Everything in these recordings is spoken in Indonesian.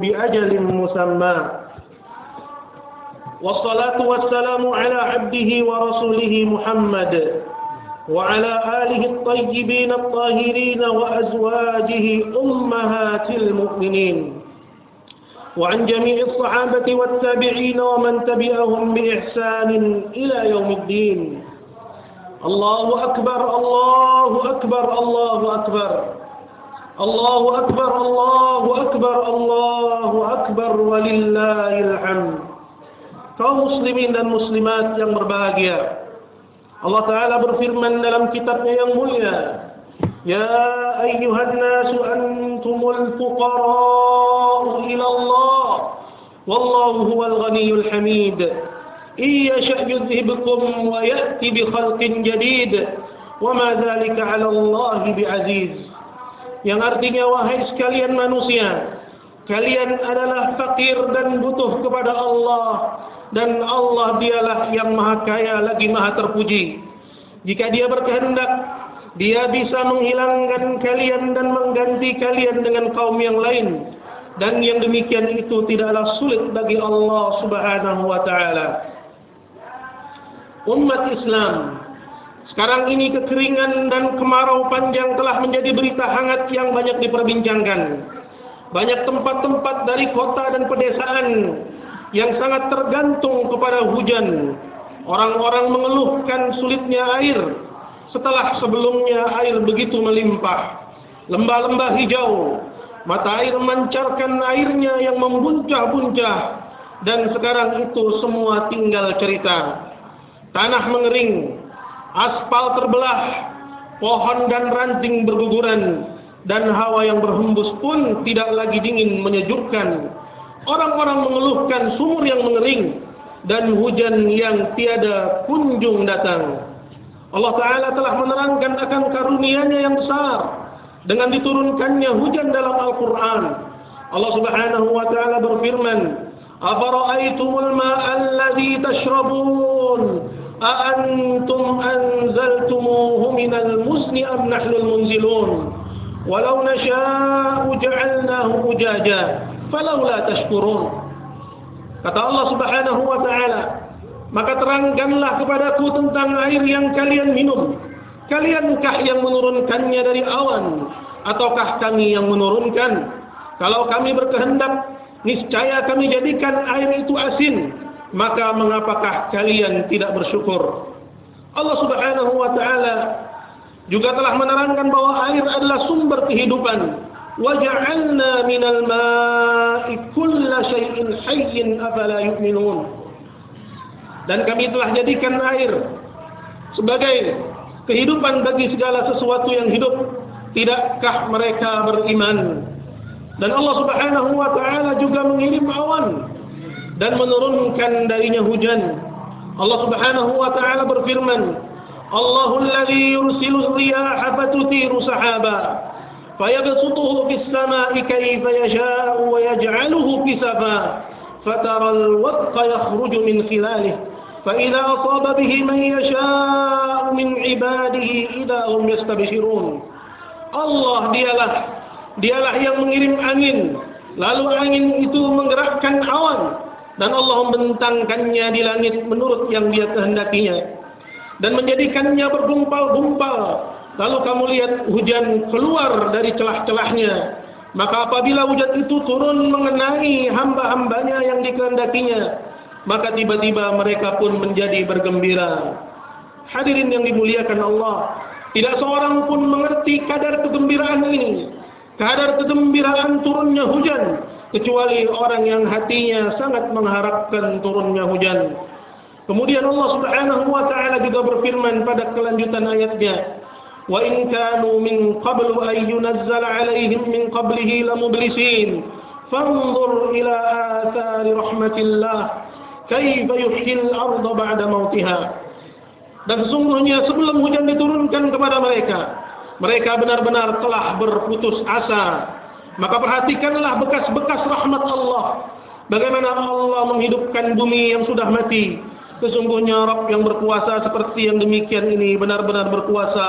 بأجل مسمى. والصلاة والسلام على عبده ورسوله محمد وعلى آله الطيبين الطاهرين وأزواجه أمهات المؤمنين. وعن جميع الصحابة والتابعين ومن تبعهم بإحسان إلى يوم الدين. الله أكبر الله أكبر الله أكبر. الله أكبر الله أكبر الله أكبر ولله الحمد kaum muslimin dan muslimat yang berbahagia Allah Ta'ala berfirman dalam kitabnya yang mulia Ya ayyuhan nasu antumul fuqara'u ila Allah Wallahu huwal ghaniyul hamid wa ya'ti bi khalqin jadid Wa ma dhalika ala Allah bi'aziz Yang artinya wahai sekalian manusia Kalian adalah fakir dan butuh kepada Allah Dan Allah dialah yang maha kaya lagi maha terpuji. Jika dia berkehendak Dia bisa menghilangkan kalian dan mengganti kalian dengan kaum yang lain. Dan yang demikian itu tidaklah sulit bagi Allah subhanahu wa ta'ala. Umat Islam sekarang ini kekeringan dan kemarau panjang telah menjadi berita hangat yang banyak diperbincangkan. Banyak tempat-tempat dari kota dan pedesaan yang sangat tergantung kepada hujan. Orang-orang mengeluhkan sulitnya air setelah sebelumnya air begitu melimpah. Lembah-lembah hijau, mata air memancarkan airnya yang membuncah-buncah dan sekarang itu semua tinggal cerita. Tanah mengering, aspal terbelah, pohon dan ranting berguguran, dan hawa yang berhembus pun tidak lagi dingin menyejukkan. Orang-orang mengeluhkan sumur yang mengering dan hujan yang tiada kunjung datang. Allah Ta'ala telah menerangkan akan karunia-Nya yang besar dengan diturunkannya hujan dalam Al-Quran. Allah Subhanahu Wa Ta'ala berfirman, "Afara'aitumul ma'alladhi tashrabun?" أأنتم أنزلتموه من المزن أم نحن المنزلون ولو نشاء جعلناه أجاجا فلولا تشكرون kata Allah subhanahu wa ta'ala maka terangkanlah kepadaku tentang air yang kalian minum kaliankah yang menurunkannya dari awan ataukah kami yang menurunkan kalau kami berkehendak niscaya kami jadikan air itu asin Maka mengapakah kalian tidak bersyukur? Allah Subhanahu wa taala juga telah menerangkan bahwa air adalah sumber kehidupan. Ja'alna minal ma'i kulla syai'in hayyin afala yu'minun. Dan kami telah jadikan air sebagai kehidupan bagi segala sesuatu yang hidup. Tidakkah mereka beriman? Dan Allah Subhanahu wa taala juga mengirim awan dan menurunkan darinya hujan. Allah Subhanahu wa taala berfirman, Allahul ladzi yursilu riyaha fatuthiru sahaba fayabsutuhu fis samaa'i kayfa yashaa'u wa yaj'aluhu kisafa fatara al-wadqa yakhruju min khilalihi fa idza asaba bihi man yashaa'u min 'ibadihi idza hum yastabshirun. Allah dialah dialah yang mengirim angin lalu angin itu menggerakkan awan dan Allah membentangkannya di langit menurut yang dia kehendakinya. Dan menjadikannya bergumpal-gumpal. Lalu kamu lihat hujan keluar dari celah-celahnya. Maka apabila hujan itu turun mengenai hamba-hambanya yang dikehendakinya maka tiba-tiba mereka pun menjadi bergembira. Hadirin yang dimuliakan Allah tidak seorang pun mengerti kadar kegembiraan ini. Kadar kegembiraan turunnya hujan kecuali orang yang hatinya sangat mengharapkan turunnya hujan. Kemudian Allah Subhanahu wa taala juga berfirman pada kelanjutan ayatnya, "Wa in kanu min qablu ay yunzala 'alaihim min qablihi lamublisin, fanzur ila athari rahmatillah, kaifa yuhyil arda ba'da mautiha." Dan sesungguhnya sebelum hujan diturunkan kepada mereka, mereka benar-benar telah berputus asa maka perhatikanlah bekas-bekas rahmat Allah. Bagaimana Allah menghidupkan bumi yang sudah mati. Sesungguhnya Rabb yang berkuasa seperti yang demikian ini benar-benar berkuasa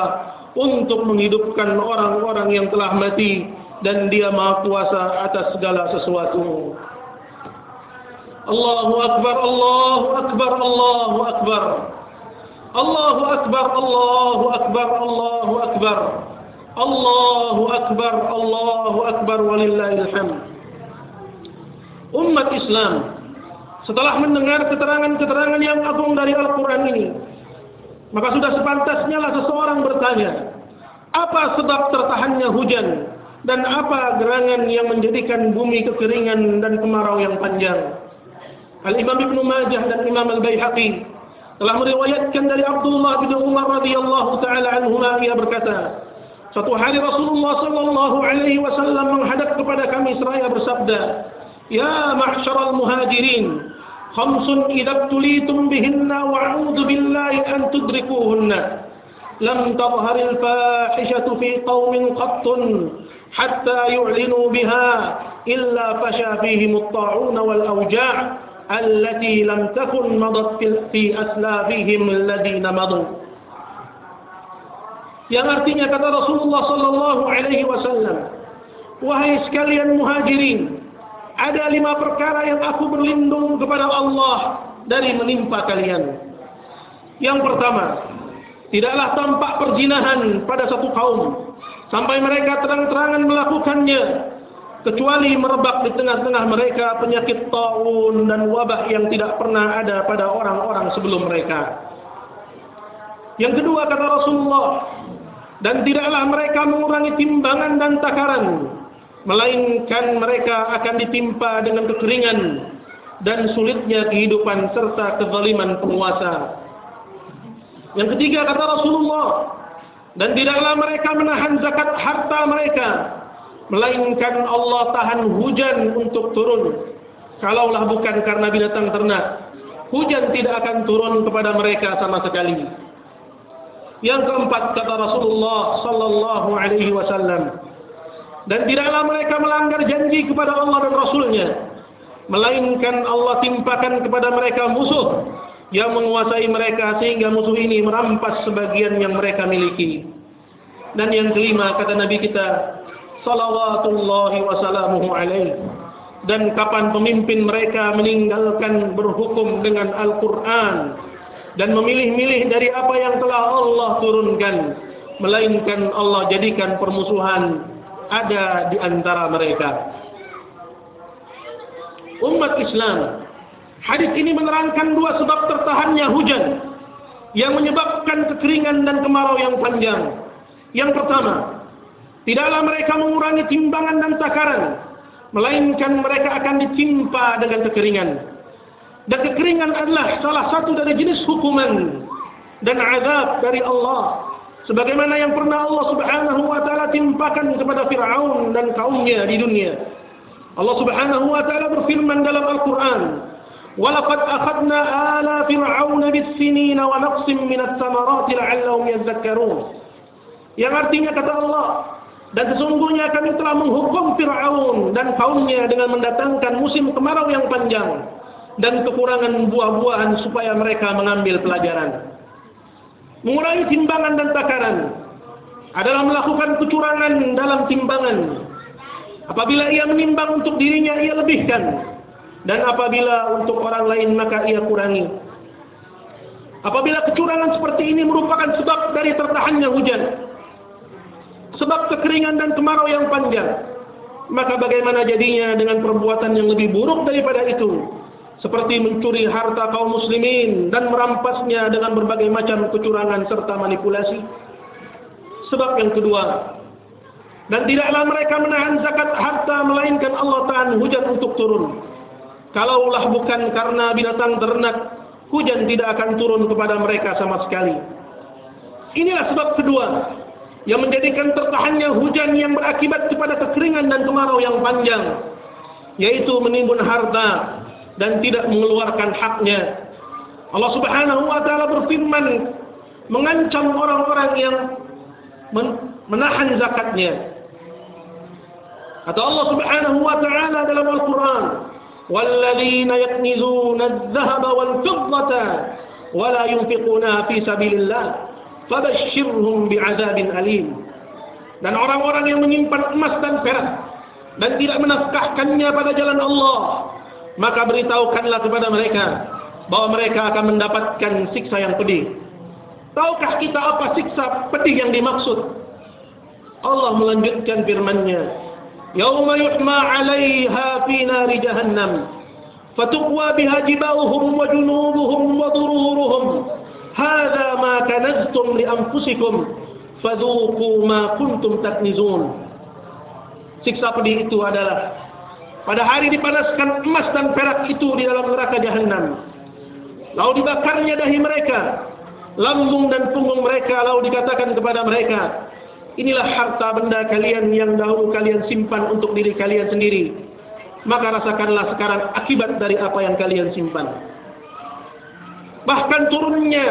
untuk menghidupkan orang-orang yang telah mati dan dia maha kuasa atas segala sesuatu. Allahu Akbar, Allahu Akbar, Allahu Akbar. Allahu Akbar, Allahu Akbar, Allahu Akbar. Allahu Akbar, Allahu Akbar, walillahil hamd. Umat Islam, setelah mendengar keterangan-keterangan yang agung dari Al-Quran ini, maka sudah sepantasnya lah seseorang bertanya, apa sebab tertahannya hujan dan apa gerangan yang menjadikan bumi kekeringan dan kemarau yang panjang? Al-Imam Ibn Majah dan Imam Al-Bayhaqi telah meriwayatkan dari Abdullah bin Umar radhiyallahu taala anhuma ia berkata Satu hari Rasulullah sallallahu alaihi wasallam menghadap kepada kami seraya bersabda, "Ya ma'syaral muhajirin, khamsun idza tulitum bihinna wa a'udzu billahi an tudrikuhunna." لم تظهر الفاحشة في قوم قط حتى يعلنوا بها إلا فشى فيهم الطاعون والأوجاع التي لم تكن مضت في أسلافهم الذين مضوا yang artinya kata Rasulullah sallallahu alaihi wasallam wahai sekalian muhajirin ada lima perkara yang aku berlindung kepada Allah dari menimpa kalian yang pertama tidaklah tampak perjinahan pada satu kaum sampai mereka terang-terangan melakukannya kecuali merebak di tengah-tengah mereka penyakit taun dan wabah yang tidak pernah ada pada orang-orang sebelum mereka. Yang kedua kata Rasulullah, dan tidaklah mereka mengurangi timbangan dan takaran, melainkan mereka akan ditimpa dengan kekeringan dan sulitnya kehidupan serta kezaliman penguasa. Yang ketiga kata Rasulullah, dan tidaklah mereka menahan zakat harta mereka melainkan Allah tahan hujan untuk turun. Kalaulah bukan karena binatang ternak, hujan tidak akan turun kepada mereka sama sekali. Yang keempat kata Rasulullah sallallahu alaihi wasallam, dan tidaklah mereka melanggar janji kepada Allah dan Rasulnya, melainkan Allah timpakan kepada mereka musuh yang menguasai mereka sehingga musuh ini merampas sebagian yang mereka miliki. Dan yang kelima kata Nabi kita salawatullahi wasalamuhu alaih dan kapan pemimpin mereka meninggalkan berhukum dengan Al-Quran dan memilih-milih dari apa yang telah Allah turunkan melainkan Allah jadikan permusuhan ada di antara mereka umat Islam hadis ini menerangkan dua sebab tertahannya hujan yang menyebabkan kekeringan dan kemarau yang panjang yang pertama Tidaklah mereka mengurangi timbangan dan takaran, melainkan mereka akan ditimpa dengan kekeringan. dan kekeringan adalah salah satu dari jenis hukuman dan azab dari Allah. Sebagaimana yang pernah Allah Subhanahu wa taala timpakan kepada Firaun dan kaumnya di dunia. Allah Subhanahu wa taala berfirman dalam Al-Qur'an walaqad akhadna ala fir'aun bis-sinina wa naqsim min ath-thamarati la'allahum yadhakkarun. Yang artinya kata Allah dan sesungguhnya kami telah menghukum Fir'aun dan kaumnya dengan mendatangkan musim kemarau yang panjang. Dan kekurangan buah-buahan supaya mereka mengambil pelajaran. Mengurangi timbangan dan takaran adalah melakukan kecurangan dalam timbangan. Apabila ia menimbang untuk dirinya, ia lebihkan. Dan apabila untuk orang lain, maka ia kurangi. Apabila kecurangan seperti ini merupakan sebab dari tertahannya hujan, sebab kekeringan dan kemarau yang panjang. Maka bagaimana jadinya dengan perbuatan yang lebih buruk daripada itu? Seperti mencuri harta kaum muslimin dan merampasnya dengan berbagai macam kecurangan serta manipulasi. Sebab yang kedua, dan tidaklah mereka menahan zakat harta melainkan Allah tahan hujan untuk turun. Kalaulah bukan karena binatang ternak, hujan tidak akan turun kepada mereka sama sekali. Inilah sebab kedua yang menjadikan tertahannya hujan yang berakibat kepada kekeringan dan kemarau yang panjang yaitu menimbun harta dan tidak mengeluarkan haknya. Allah Subhanahu wa taala berfirman mengancam orang-orang yang menahan zakatnya. Kata Allah Subhanahu wa taala dalam Al-Qur'an walladzina yaknizuna adh-dhahaba wal-fiddata wa la yunfiquna fi sabilillah fabashshirhum dan orang-orang yang menyimpan emas dan perak dan tidak menafkahkannya pada jalan Allah maka beritahukanlah kepada mereka bahwa mereka akan mendapatkan siksa yang pedih. Tahukah kita apa siksa pedih yang dimaksud? Allah melanjutkan firman-Nya. Yauma yuhma 'alaiha fi nari jahannam fatuqwa biha jibahuhum wa junubuhum wa dhururuhum hadha ma kanaztum li anfusikum fadhuqu ma kuntum taknizun siksa pedih itu adalah pada hari dipanaskan emas dan perak itu di dalam neraka jahanam lalu dibakarnya dahi mereka. Lambung dan punggung mereka lalu dikatakan kepada mereka inilah harta benda kalian yang dahulu kalian simpan untuk diri kalian sendiri. Maka rasakanlah sekarang akibat dari apa yang kalian simpan. Bahkan turunnya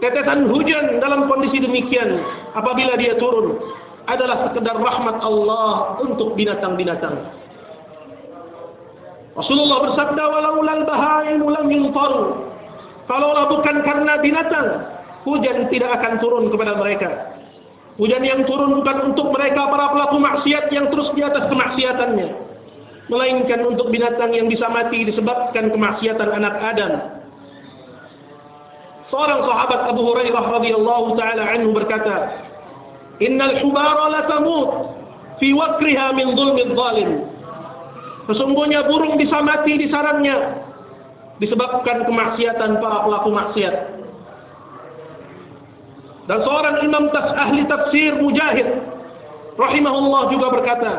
tetesan hujan dalam kondisi demikian apabila dia turun adalah sekedar rahmat Allah untuk binatang-binatang. Rasulullah bersabda walau lal bahaimu lam yunfaru. Kalaulah bukan karena binatang, hujan tidak akan turun kepada mereka. Hujan yang turun bukan untuk mereka para pelaku maksiat yang terus di atas kemaksiatannya, melainkan untuk binatang yang bisa mati disebabkan kemaksiatan anak Adam Seorang sahabat Abu Hurairah radhiyallahu taala anhu berkata, "Innal hubara la tamut fi wakriha min dhulmil zalim." Sesungguhnya burung bisa mati di sarangnya disebabkan kemaksiatan para pelaku maksiat. Dan seorang imam tas ahli tafsir Mujahid rahimahullah juga berkata,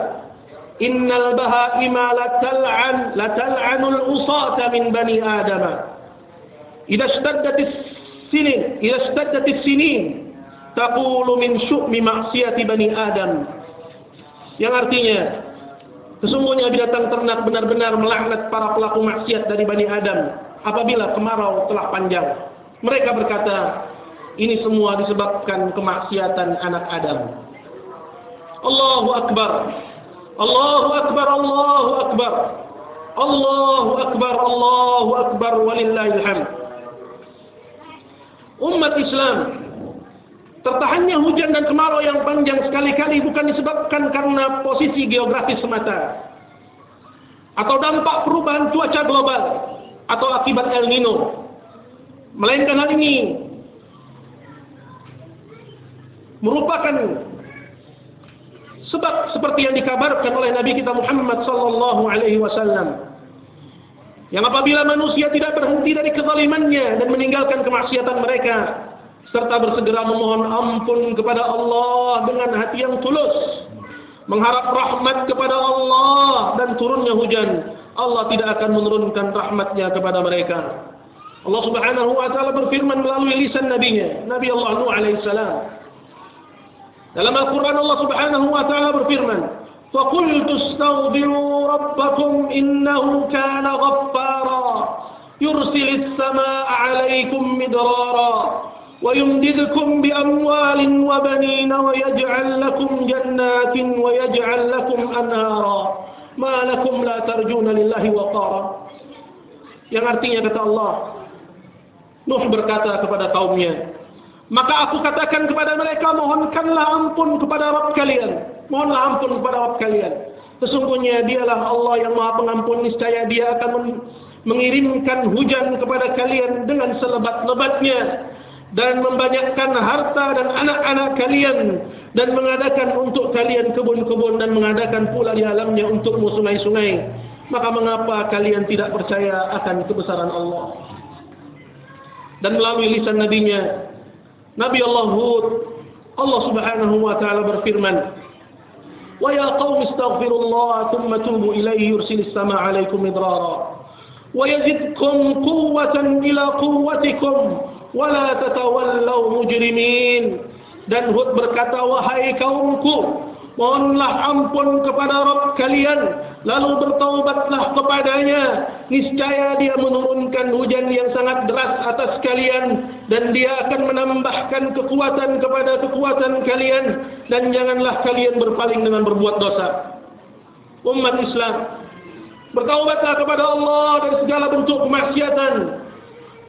"Innal bahaima la tal'an la usata min bani Adam." Idza ishtaddatis sinin idza staddatis sinin taqulu min syu'mi maksiati bani adam. Yang artinya sesungguhnya binatang ternak benar-benar melaknat para pelaku maksiat dari bani adam apabila kemarau telah panjang. Mereka berkata ini semua disebabkan kemaksiatan anak Adam. Allahu akbar. Allahu akbar Allahu akbar. Allahu akbar Allahu akbar walillahil hamd umat Islam tertahannya hujan dan kemarau yang panjang sekali-kali bukan disebabkan karena posisi geografis semata. Atau dampak perubahan cuaca global atau akibat El Nino. Melainkan hal ini merupakan sebab seperti yang dikabarkan oleh Nabi kita Muhammad sallallahu alaihi wasallam. Yang apabila manusia tidak berhenti dari kezalimannya dan meninggalkan kemaksiatan mereka serta bersegera memohon ampun kepada Allah dengan hati yang tulus mengharap rahmat kepada Allah dan turunnya hujan Allah tidak akan menurunkan rahmatnya kepada mereka Allah subhanahu wa ta'ala berfirman melalui lisan nabinya Nabi Allah Nuh alaihissalam dalam Al-Quran Allah subhanahu wa ta'ala berfirman فقلت استغفروا ربكم إنه كان غفارا يرسل السماء عليكم مدرارا ويمددكم بأموال وبنين ويجعل لكم جنات ويجعل لكم أنهارا ما لكم لا ترجون لله وقارا yang artinya kata Allah Nuh berkata kepada kaumnya maka aku katakan kepada mereka mohonkanlah ampun kepada Rabb kalian Mohonlah ampun kepada Rabb kalian. Sesungguhnya dialah Allah yang maha pengampun. Niscaya dia akan mengirimkan hujan kepada kalian dengan selebat-lebatnya. dan membanyakkan harta dan anak-anak kalian dan mengadakan untuk kalian kebun-kebun dan mengadakan pula di alamnya untukmu sungai-sungai. Maka mengapa kalian tidak percaya akan kebesaran Allah? Dan melalui lisan nabinya Nabi Allah Hud Allah Subhanahu wa taala berfirman wa ya qaumi astaghfirullah thumma tubu ilaihi yursilis sama 'alaikum idrara wa yazidkum quwwatan ila quwwatikum. wala tatawallaw mujrimin. Dan Hud berkata wahai kaumku mohonlah ampun kepada Rabb kalian lalu bertaubatlah kepadanya. Niscaya dia menurunkan hujan yang sangat deras atas kalian dan dia akan menambahkan kekuatan kepada kekuatan kalian. Dan janganlah kalian berpaling dengan berbuat dosa. Umat Islam bertaubatlah kepada Allah dari segala bentuk kemaksiatan.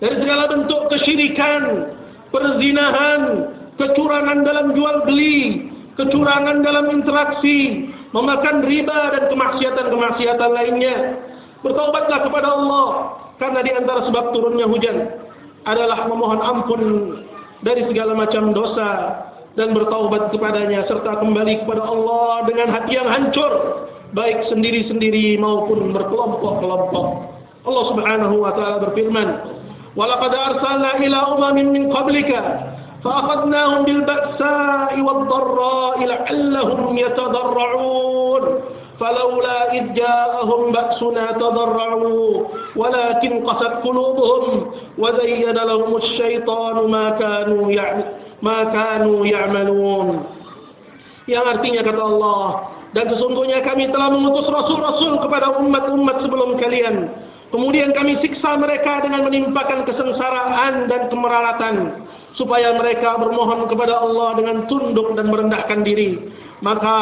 Dari segala bentuk kesyirikan perzinahan kecurangan dalam jual beli, kecurangan dalam interaksi, memakan riba dan kemaksiatan-kemaksiatan lainnya. Bertaubatlah kepada Allah karena di antara sebab turunnya hujan adalah memohon ampun dari segala macam dosa dan bertaubat kepadanya serta kembali kepada Allah dengan hati yang hancur baik sendiri-sendiri maupun berkelompok-kelompok. Allah Subhanahu wa taala berfirman, ولقد أرسلنا إلى أمم من قبلك فأخذناهم بالبأساء والضراء لعلهم يتضرعون. فلولا إذ جاءهم بأسنا تضرعوا ولكن قست قلوبهم وزين لهم الشيطان ما كانوا ما كانوا يعملون. Yang artinya kata Allah dan sesungguhnya kami telah mengutus rasul-rasul kepada umat-umat sebelum kalian. Kemudian kami siksa mereka dengan menimpakan kesengsaraan dan kemeralatan supaya mereka bermohon kepada Allah dengan tunduk dan merendahkan diri. Maka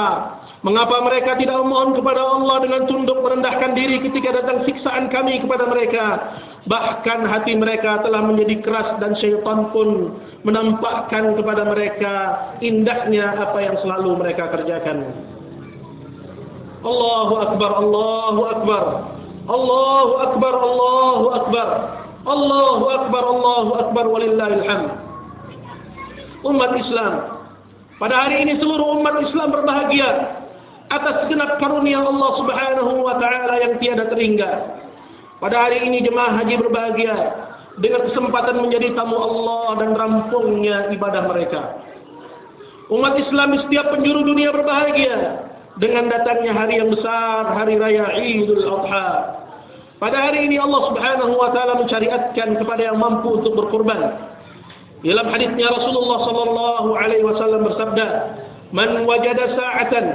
mengapa mereka tidak memohon kepada Allah dengan tunduk merendahkan diri ketika datang siksaan kami kepada mereka? Bahkan hati mereka telah menjadi keras dan syaitan pun menampakkan kepada mereka indahnya apa yang selalu mereka kerjakan. Allahu Akbar, Allahu Akbar, Allahu Akbar, Allahu Akbar, Allahu Akbar, Allahu Akbar, walillahil umat Islam. Pada hari ini seluruh umat Islam berbahagia atas segenap karunia Allah Subhanahu wa taala yang tiada terhingga. Pada hari ini jemaah haji berbahagia dengan kesempatan menjadi tamu Allah dan rampungnya ibadah mereka. Umat Islam di setiap penjuru dunia berbahagia dengan datangnya hari yang besar, hari raya Idul Adha. Pada hari ini Allah Subhanahu wa taala mencariatkan kepada yang mampu untuk berkorban dalam hadisnya Rasulullah sallallahu alaihi wasallam bersabda, "Man wajada sa'atan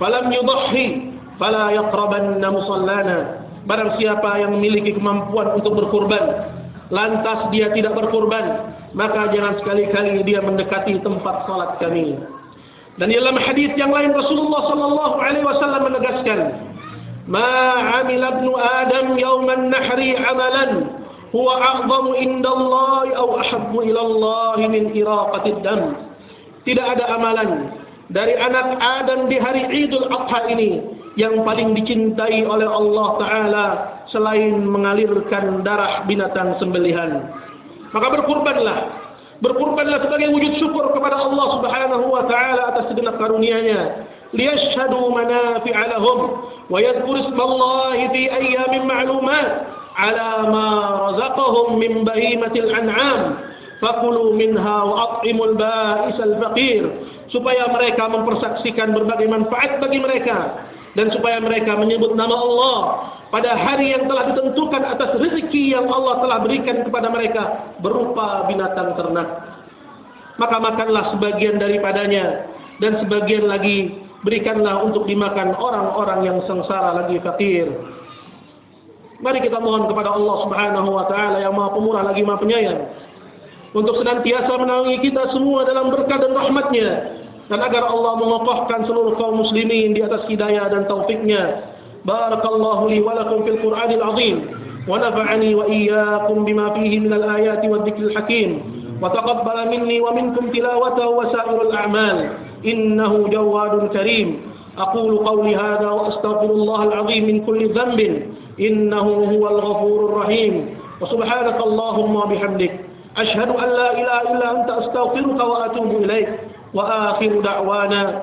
falam yudhhi fala yaqrabanna musallana." Barang siapa yang memiliki kemampuan untuk berkorban, lantas dia tidak berkorban, maka jangan sekali-kali dia mendekati tempat salat kami. Dan dalam hadis yang lain Rasulullah sallallahu alaihi wasallam menegaskan, "Ma 'amila ibnu Adam yawman nahri 'amalan" huwa a'zamu indallahi aw ahabbu ilallahi min iraqatid dam. Tidak ada amalan dari anak Adam di hari Idul Adha ini yang paling dicintai oleh Allah taala selain mengalirkan darah binatang sembelihan. Maka berkurbanlah. Berkurbanlah sebagai wujud syukur kepada Allah Subhanahu wa taala atas segenap karunia-Nya. Liyashhadu manafi'a lahum wa yadhkuru ismallahi fi ayyamin ma'lumat ala ma razaqahum min bahimatil an'am. Fakulu minha wa at'imul ba'isal faqir. Supaya mereka mempersaksikan berbagai manfaat bagi mereka dan supaya mereka menyebut nama Allah pada hari yang telah ditentukan atas rezeki yang Allah telah berikan kepada mereka berupa binatang ternak maka makanlah sebagian daripadanya dan sebagian lagi berikanlah untuk dimakan orang-orang yang sengsara lagi fakir Mari kita mohon kepada Allah Subhanahu wa taala yang Maha Pemurah lagi Maha Penyayang untuk senantiasa menaungi kita semua dalam berkah dan rahmatnya dan agar Allah mengokohkan seluruh kaum muslimin di atas hidayah dan taufiknya. بارك الله لي ولكم في القرآن العظيم. ونفعني وإياكم بما فيه من الآيات والذكر الحكيم. وتقبل مني ومنكم تلاوته وسائر الأعمال. إنه جواد كريم. أقول قولي هذا وأستغفر الله العظيم من كل ذنب. إنه هو الغفور الرحيم. وسبحانك اللهم وبحمدك. أشهد أن لا إله إلا أنت أستغفرك وأتوب إليك. وآخر دعوانا